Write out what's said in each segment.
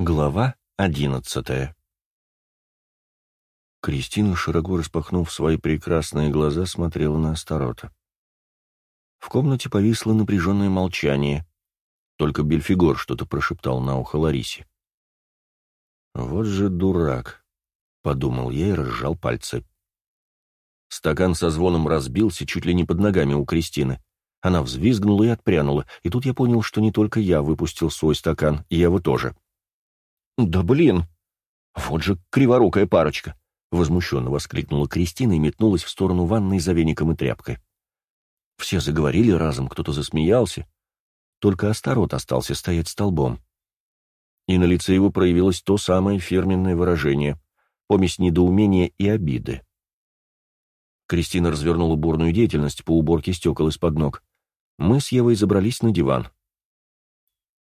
Глава одиннадцатая Кристина, широко распахнув свои прекрасные глаза, смотрела на Астарота. В комнате повисло напряженное молчание. Только Бельфигор что-то прошептал на ухо Ларисе. «Вот же дурак!» — подумал я и разжал пальцы. Стакан со звоном разбился чуть ли не под ногами у Кристины. Она взвизгнула и отпрянула, и тут я понял, что не только я выпустил свой стакан, и Ева тоже — «Да блин! Вот же криворукая парочка!» — возмущенно воскликнула Кристина и метнулась в сторону ванной за веником и тряпкой. Все заговорили разом, кто-то засмеялся. Только Астарот остался стоять столбом. И на лице его проявилось то самое фирменное выражение — помесь недоумения и обиды. Кристина развернула бурную деятельность по уборке стекол из-под ног. Мы с Евой забрались на диван.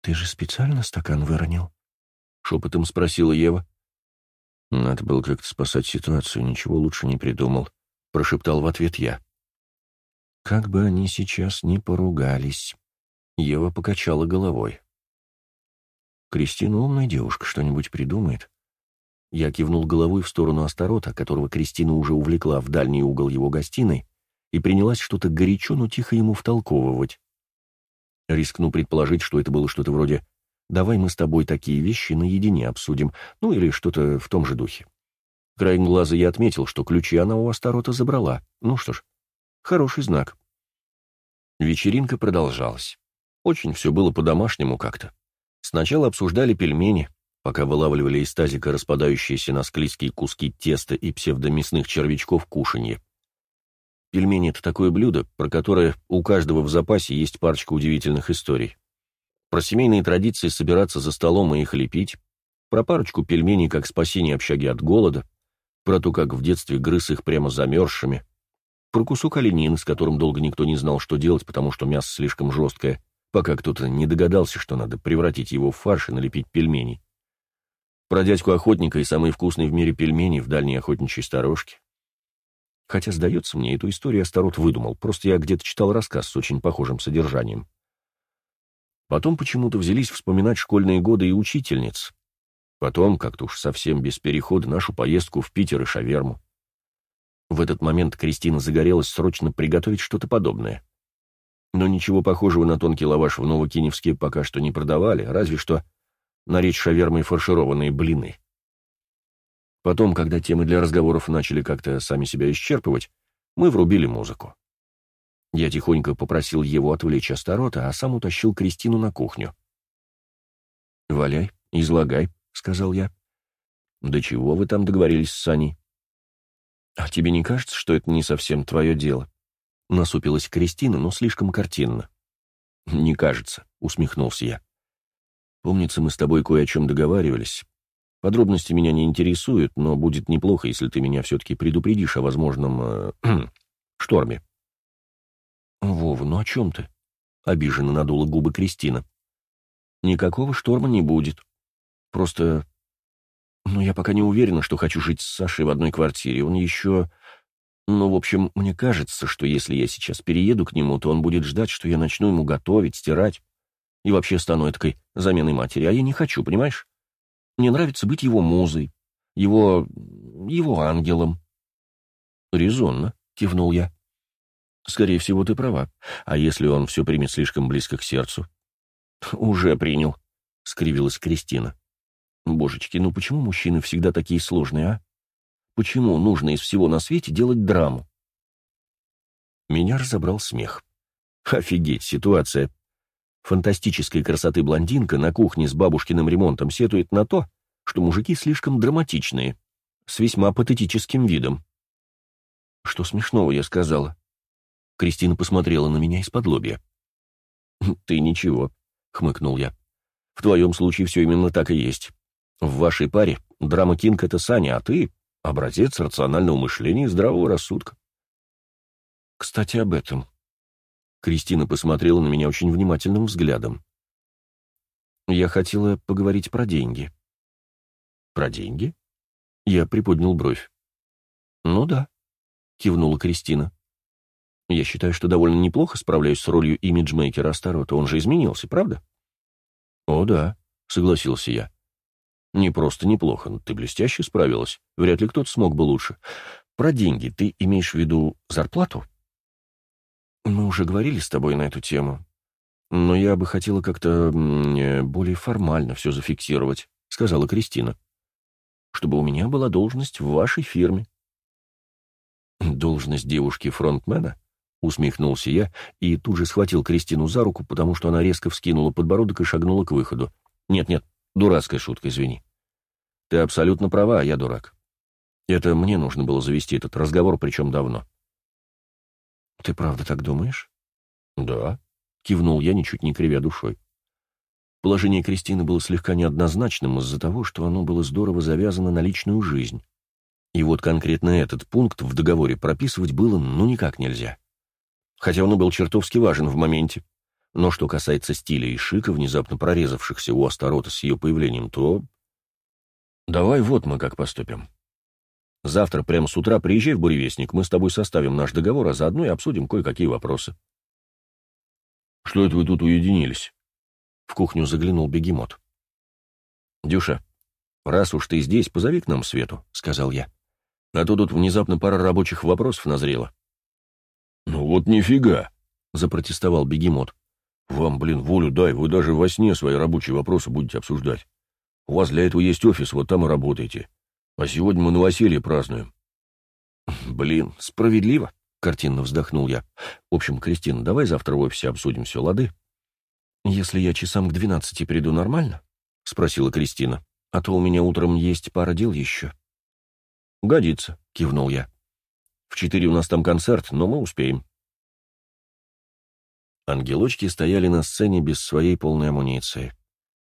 «Ты же специально стакан выронил?» — шепотом спросила Ева. «Надо было как-то спасать ситуацию, ничего лучше не придумал», — прошептал в ответ я. «Как бы они сейчас ни поругались», — Ева покачала головой. «Кристина умная девушка, что-нибудь придумает». Я кивнул головой в сторону Астарота, которого Кристина уже увлекла в дальний угол его гостиной, и принялась что-то горячо, но тихо ему втолковывать. Рискну предположить, что это было что-то вроде Давай мы с тобой такие вещи наедине обсудим, ну или что-то в том же духе. Краем глаза я отметил, что ключи она у Астарота забрала. Ну что ж, хороший знак. Вечеринка продолжалась. Очень все было по-домашнему как-то. Сначала обсуждали пельмени, пока вылавливали из тазика распадающиеся на склизкие куски теста и псевдомясных червячков кушанье. Пельмени — это такое блюдо, про которое у каждого в запасе есть парочка удивительных историй про семейные традиции собираться за столом и их лепить, про парочку пельменей как спасение общаги от голода, про то, как в детстве грыз их прямо замерзшими, про кусок оленины, с которым долго никто не знал, что делать, потому что мясо слишком жесткое, пока кто-то не догадался, что надо превратить его в фарш и налепить пельмени. Про дядьку-охотника и самые вкусные в мире пельмени в дальней охотничьей сторожке. Хотя, сдается мне, эту историю Астарот выдумал, просто я где-то читал рассказ с очень похожим содержанием. Потом почему-то взялись вспоминать школьные годы и учительниц. Потом, как-то уж совсем без перехода, нашу поездку в Питер и Шаверму. В этот момент Кристина загорелась срочно приготовить что-то подобное. Но ничего похожего на тонкий лаваш в Новокиневске пока что не продавали, разве что наречь шавермой фаршированные блины. Потом, когда темы для разговоров начали как-то сами себя исчерпывать, мы врубили музыку. Я тихонько попросил его отвлечь Астарота, а сам утащил Кристину на кухню. «Валяй, излагай», — сказал я. «Да чего вы там договорились с Саней?» «А тебе не кажется, что это не совсем твое дело?» Насупилась Кристина, но слишком картинно. «Не кажется», — усмехнулся я. «Помнится, мы с тобой кое о чем договаривались. Подробности меня не интересуют, но будет неплохо, если ты меня все-таки предупредишь о возможном... Э, шторме». «Вова, ну о чем ты?» — обиженно надула губы Кристина. «Никакого шторма не будет. Просто... Ну, я пока не уверена, что хочу жить с Сашей в одной квартире. Он еще... Ну, в общем, мне кажется, что если я сейчас перееду к нему, то он будет ждать, что я начну ему готовить, стирать. И вообще стану этой заменой матери. А я не хочу, понимаешь? Мне нравится быть его музой, его... его ангелом». «Резонно», — кивнул я. Скорее всего, ты права. А если он все примет слишком близко к сердцу? Уже принял, — скривилась Кристина. Божечки, ну почему мужчины всегда такие сложные, а? Почему нужно из всего на свете делать драму? Меня разобрал смех. Офигеть, ситуация. Фантастической красоты блондинка на кухне с бабушкиным ремонтом сетует на то, что мужики слишком драматичные, с весьма патетическим видом. Что смешного я сказала? Кристина посмотрела на меня из-под лобья. «Ты ничего», — хмыкнул я. «В твоем случае все именно так и есть. В вашей паре драма Кинг — это Саня, а ты — образец рационального мышления и здравого рассудка». «Кстати, об этом». Кристина посмотрела на меня очень внимательным взглядом. «Я хотела поговорить про деньги». «Про деньги?» Я приподнял бровь. «Ну да», — кивнула Кристина. Я считаю, что довольно неплохо справляюсь с ролью имиджмейкера Астарота. Он же изменился, правда? О, да, согласился я. Не просто неплохо, но ты блестяще справилась. Вряд ли кто-то смог бы лучше. Про деньги ты имеешь в виду зарплату? Мы уже говорили с тобой на эту тему. Но я бы хотела как-то более формально все зафиксировать, сказала Кристина. Чтобы у меня была должность в вашей фирме. Должность девушки-фронтмена? Усмехнулся я и тут же схватил Кристину за руку, потому что она резко вскинула подбородок и шагнула к выходу. «Нет-нет, дурацкая шутка, извини. Ты абсолютно права, я дурак. Это мне нужно было завести этот разговор, причем давно». «Ты правда так думаешь?» «Да», — кивнул я, ничуть не кривя душой. Положение Кристины было слегка неоднозначным из-за того, что оно было здорово завязано на личную жизнь. И вот конкретно этот пункт в договоре прописывать было ну никак нельзя хотя он и был чертовски важен в моменте. Но что касается стиля и шика, внезапно прорезавшихся у Астарота с ее появлением, то... Давай вот мы как поступим. Завтра прямо с утра приезжай в Буревестник, мы с тобой составим наш договор, а заодно и обсудим кое-какие вопросы. Что это вы тут уединились? В кухню заглянул бегемот. Дюша, раз уж ты здесь, позови к нам Свету, — сказал я. А то тут внезапно пара рабочих вопросов назрела. «Ну вот нифига!» — запротестовал бегемот. «Вам, блин, волю дай, вы даже во сне свои рабочие вопросы будете обсуждать. У вас для этого есть офис, вот там и работаете. А сегодня мы новоселье празднуем». «Блин, справедливо», — картинно вздохнул я. «В общем, Кристина, давай завтра в офисе обсудим все, лады?» «Если я часам к двенадцати приду, нормально?» — спросила Кристина. «А то у меня утром есть пара дел еще». «Годится», — кивнул я. В четыре у нас там концерт, но мы успеем. Ангелочки стояли на сцене без своей полной амуниции.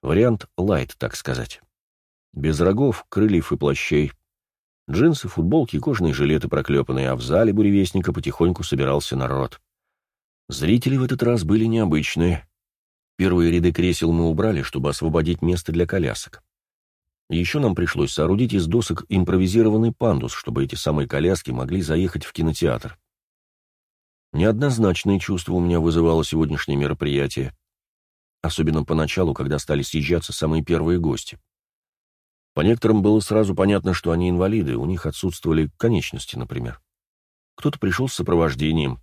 Вариант лайт, так сказать. Без рогов, крыльев и плащей. Джинсы, футболки, кожаные жилеты проклепанные, а в зале буревестника потихоньку собирался народ. Зрители в этот раз были необычные. Первые ряды кресел мы убрали, чтобы освободить место для колясок. Еще нам пришлось соорудить из досок импровизированный пандус, чтобы эти самые коляски могли заехать в кинотеатр. Неоднозначные чувства у меня вызывало сегодняшнее мероприятие. Особенно поначалу, когда стали съезжаться самые первые гости. По некоторым было сразу понятно, что они инвалиды, у них отсутствовали конечности, например. Кто-то пришел с сопровождением,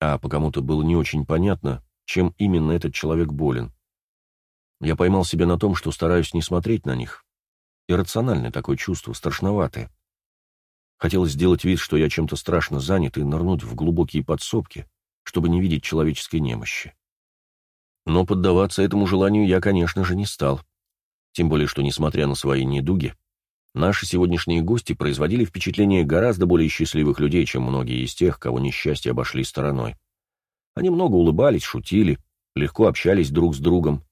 а по кому-то было не очень понятно, чем именно этот человек болен. Я поймал себя на том, что стараюсь не смотреть на них, Иррациональное такое чувство, страшноватое. Хотелось сделать вид, что я чем-то страшно занят, и нырнуть в глубокие подсобки, чтобы не видеть человеческой немощи. Но поддаваться этому желанию я, конечно же, не стал. Тем более, что, несмотря на свои недуги, наши сегодняшние гости производили впечатление гораздо более счастливых людей, чем многие из тех, кого несчастья обошли стороной. Они много улыбались, шутили, легко общались друг с другом,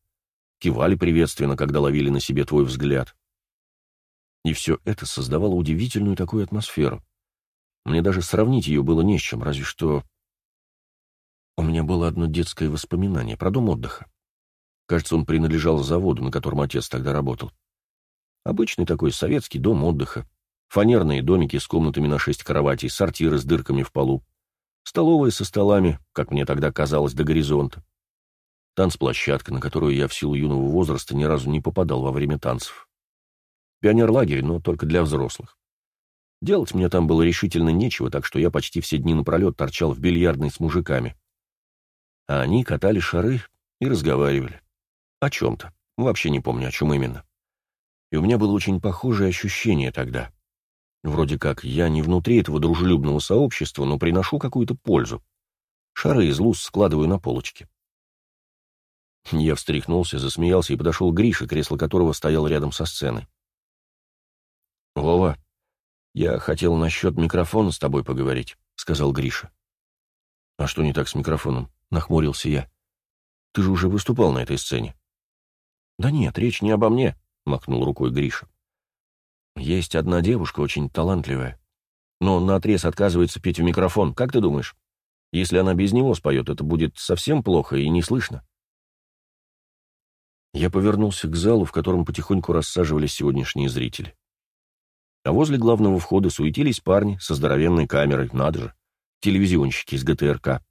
кивали приветственно, когда ловили на себе твой взгляд. И все это создавало удивительную такую атмосферу. Мне даже сравнить ее было не с чем, разве что... У меня было одно детское воспоминание про дом отдыха. Кажется, он принадлежал заводу, на котором отец тогда работал. Обычный такой советский дом отдыха. Фанерные домики с комнатами на шесть кроватей, сортиры с дырками в полу. Столовая со столами, как мне тогда казалось, до горизонта. Танцплощадка, на которую я в силу юного возраста ни разу не попадал во время танцев. Пионерлагерь, но только для взрослых. Делать мне там было решительно нечего, так что я почти все дни напролет торчал в бильярдной с мужиками. А они катали шары и разговаривали. О чем-то. Вообще не помню, о чем именно. И у меня было очень похожее ощущение тогда. Вроде как я не внутри этого дружелюбного сообщества, но приношу какую-то пользу. Шары из луз складываю на полочке. Я встряхнулся, засмеялся и подошел к Грише, кресло которого стояло рядом со сценой. «Вова, я хотел насчет микрофона с тобой поговорить», — сказал Гриша. «А что не так с микрофоном?» — нахмурился я. «Ты же уже выступал на этой сцене». «Да нет, речь не обо мне», — махнул рукой Гриша. «Есть одна девушка, очень талантливая, но наотрез отказывается петь в микрофон. Как ты думаешь? Если она без него споет, это будет совсем плохо и не слышно». Я повернулся к залу, в котором потихоньку рассаживались сегодняшние зрители. А возле главного входа суетились парни со здоровенной камерой, надо же, телевизионщики из ГТРК.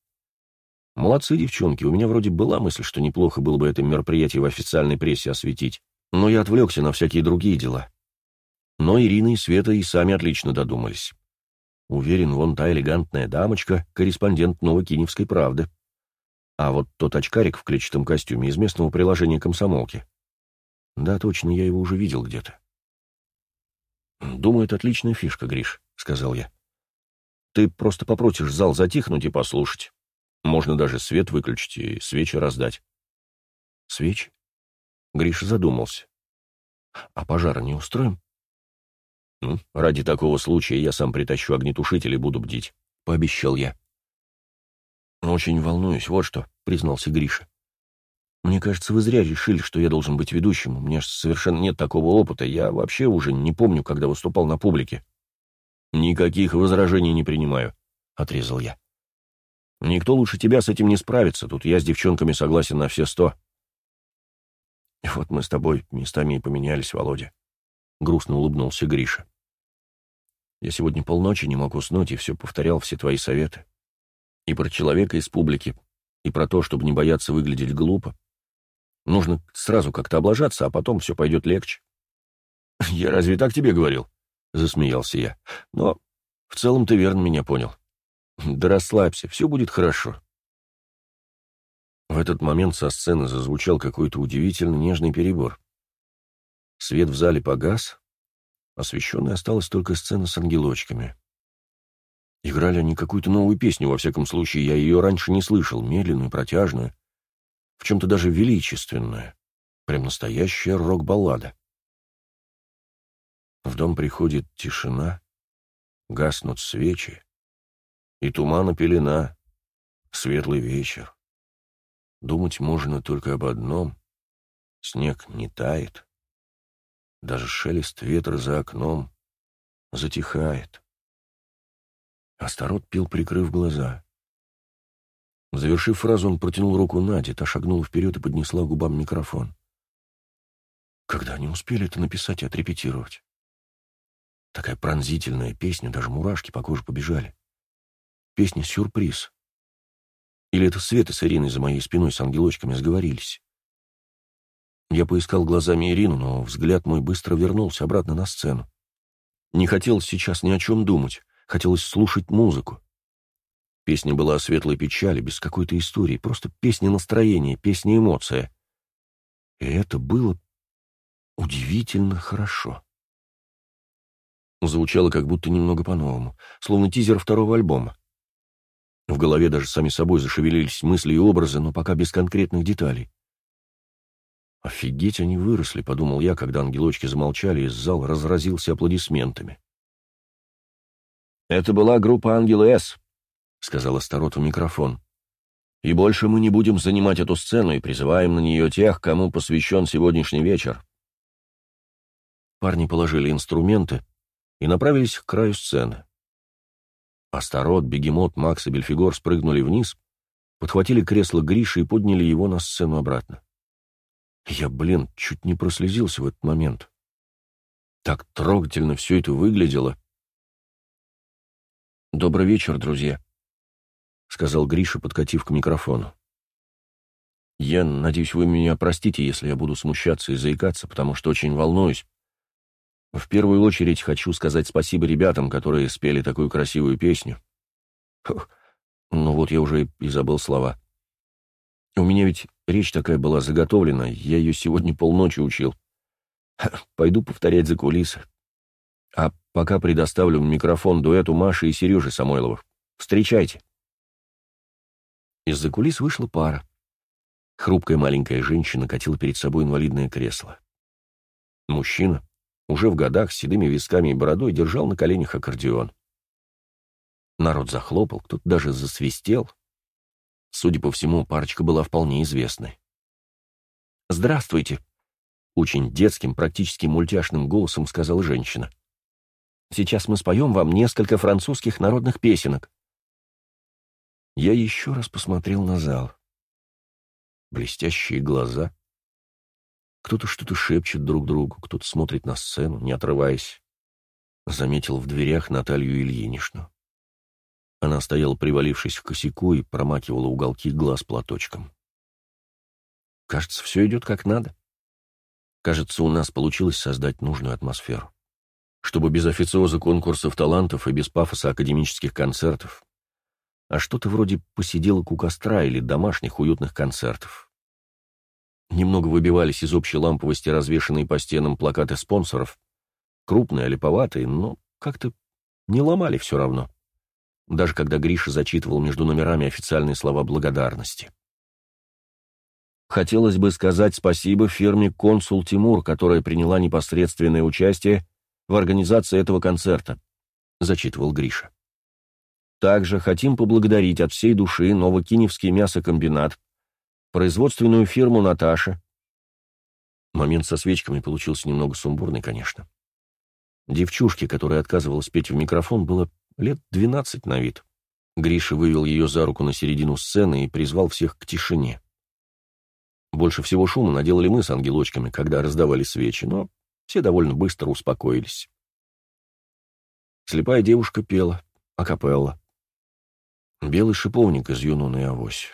Молодцы, девчонки, у меня вроде была мысль, что неплохо было бы это мероприятие в официальной прессе осветить. Но я отвлекся на всякие другие дела. Но Ирина и Света и сами отлично додумались. Уверен, вон та элегантная дамочка — корреспондент Новокиневской правды. А вот тот очкарик в клетчатом костюме из местного приложения комсомолки. Да, точно, я его уже видел где-то. «Думаю, это отличная фишка, Гриш», — сказал я. «Ты просто попросишь зал затихнуть и послушать. Можно даже свет выключить и свечи раздать». «Свечи?» Гриша задумался. «А пожара не устроим?» «Ну, ради такого случая я сам притащу огнетушитель и буду бдить», — пообещал я. «Очень волнуюсь, вот что», — признался Гриша. «Мне кажется, вы зря решили, что я должен быть ведущим. У меня же совершенно нет такого опыта. Я вообще уже не помню, когда выступал на публике». «Никаких возражений не принимаю», — отрезал я. «Никто лучше тебя с этим не справится. Тут я с девчонками согласен на все сто». «Вот мы с тобой местами и поменялись, Володя», — грустно улыбнулся Гриша. «Я сегодня полночи не мог уснуть и все повторял все твои советы. И про человека из публики, и про то, чтобы не бояться выглядеть глупо. Нужно сразу как-то облажаться, а потом все пойдет легче». «Я разве так тебе говорил?» — засмеялся я. «Но в целом ты верно меня понял. Да расслабься, все будет хорошо». В этот момент со сцены зазвучал какой-то удивительно нежный перебор. Свет в зале погас, освещенной осталась только сцена с ангелочками. Играли они какую-то новую песню, во всяком случае, я ее раньше не слышал, медленную, протяжную, в чем-то даже величественную, прям настоящая рок-баллада. В дом приходит тишина, гаснут свечи, и тумана пелена, светлый вечер. Думать можно только об одном — снег не тает, даже шелест ветра за окном затихает. Астарот пил, прикрыв глаза. Завершив фразу, он протянул руку Наде, та шагнула вперед и поднесла губам микрофон. Когда они успели это написать и отрепетировать? Такая пронзительная песня, даже мурашки по коже побежали. Песня-сюрприз. Или это Света с Ириной за моей спиной с ангелочками сговорились? Я поискал глазами Ирину, но взгляд мой быстро вернулся обратно на сцену. Не хотелось сейчас ни о чем думать, хотелось слушать музыку. Песня была о светлой печали, без какой-то истории, просто песня настроения, песня эмоция. И это было удивительно хорошо. Звучало как будто немного по-новому, словно тизер второго альбома. В голове даже сами собой зашевелились мысли и образы, но пока без конкретных деталей. «Офигеть, они выросли», — подумал я, когда ангелочки замолчали, и зал разразился аплодисментами. «Это была группа «Ангелы С», — сказал Астарот в микрофон. «И больше мы не будем занимать эту сцену и призываем на нее тех, кому посвящен сегодняшний вечер». Парни положили инструменты и направились к краю сцены. Астарот, Бегемот, Макс и Бельфигор спрыгнули вниз, подхватили кресло Гриши и подняли его на сцену обратно. Я, блин, чуть не прослезился в этот момент. Так трогательно все это выглядело. «Добрый вечер, друзья», — сказал Гриша, подкатив к микрофону. «Я надеюсь, вы меня простите, если я буду смущаться и заикаться, потому что очень волнуюсь. В первую очередь хочу сказать спасибо ребятам, которые спели такую красивую песню. Фух, ну вот я уже и забыл слова. У меня ведь речь такая была заготовлена, я ее сегодня полночи учил. Пойду повторять за кулисы. А пока предоставлю микрофон дуэту Маши и Сережи Самойловых. Встречайте. Из-за кулис вышла пара. Хрупкая маленькая женщина катила перед собой инвалидное кресло. Мужчина, уже в годах, с седыми висками и бородой, держал на коленях аккордеон. Народ захлопал, кто-то даже засвистел, Судя по всему, парочка была вполне известной. «Здравствуйте!» — очень детским, практически мультяшным голосом сказала женщина. «Сейчас мы споем вам несколько французских народных песенок». Я еще раз посмотрел на зал. Блестящие глаза. Кто-то что-то шепчет друг другу, кто-то смотрит на сцену, не отрываясь. Заметил в дверях Наталью Ильиничну. Она стояла, привалившись к косяку, и промакивала уголки глаз платочком. «Кажется, все идет как надо». Кажется, у нас получилось создать нужную атмосферу. Чтобы без официоза конкурсов талантов и без пафоса академических концертов, а что-то вроде посиделок у костра или домашних уютных концертов. Немного выбивались из общей ламповости развешанные по стенам плакаты спонсоров, крупные, липоватые, но как-то не ломали все равно. Даже когда Гриша зачитывал между номерами официальные слова благодарности. Хотелось бы сказать спасибо фирме «Консул Тимур», которая приняла непосредственное участие в организации этого концерта», — зачитывал Гриша. «Также хотим поблагодарить от всей души Новокиневский мясокомбинат, производственную фирму «Наташа». Момент со свечками получился немного сумбурный, конечно. Девчушке, которая отказывалась петь в микрофон, было лет двенадцать на вид. Гриша вывел ее за руку на середину сцены и призвал всех к тишине. Больше всего шума наделали мы с ангелочками, когда раздавали свечи, но все довольно быстро успокоились. Слепая девушка пела, акапелла. Белый шиповник из Юнона и Авось.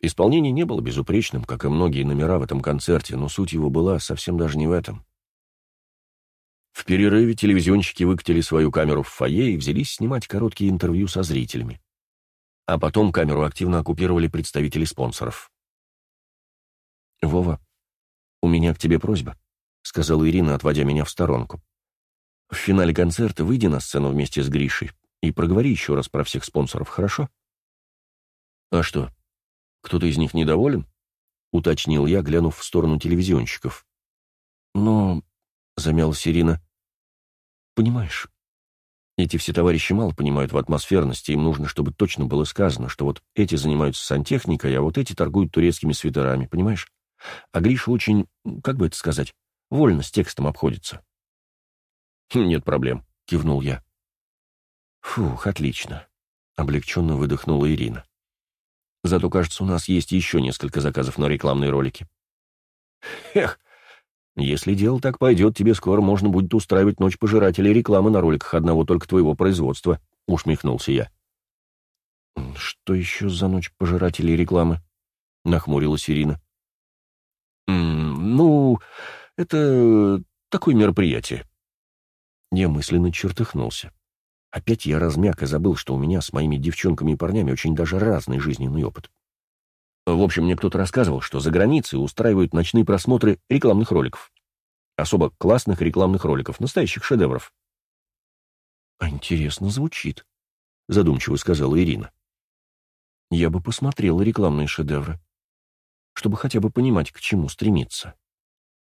Исполнение не было безупречным, как и многие номера в этом концерте, но суть его была совсем даже не в этом. В перерыве телевизионщики выкатили свою камеру в фойе и взялись снимать короткие интервью со зрителями. А потом камеру активно оккупировали представители спонсоров. «Вова, у меня к тебе просьба», — сказала Ирина, отводя меня в сторонку. «В финале концерта выйди на сцену вместе с Гришей и проговори еще раз про всех спонсоров, хорошо?» «А что, кто-то из них недоволен?» — уточнил я, глянув в сторону телевизионщиков. «Но...» — замялась Ирина. «Понимаешь, эти все товарищи мало понимают в атмосферности, им нужно, чтобы точно было сказано, что вот эти занимаются сантехникой, а вот эти торгуют турецкими свитерами, понимаешь? А Гриша очень, как бы это сказать, вольно с текстом обходится. «Нет проблем», — кивнул я. «Фух, отлично», — облегченно выдохнула Ирина. «Зато, кажется, у нас есть еще несколько заказов на рекламные ролики». «Эх, если дело так пойдет, тебе скоро можно будет устраивать ночь пожирателей рекламы на роликах одного только твоего производства», — усмехнулся я. «Что еще за ночь пожирателей рекламы?» — нахмурилась Ирина. «Ну, это такое мероприятие». Я мысленно чертыхнулся. Опять я размяк и забыл, что у меня с моими девчонками и парнями очень даже разный жизненный опыт. В общем, мне кто-то рассказывал, что за границей устраивают ночные просмотры рекламных роликов. Особо классных рекламных роликов, настоящих шедевров. «А интересно звучит», — задумчиво сказала Ирина. «Я бы посмотрела рекламные шедевры, чтобы хотя бы понимать, к чему стремиться».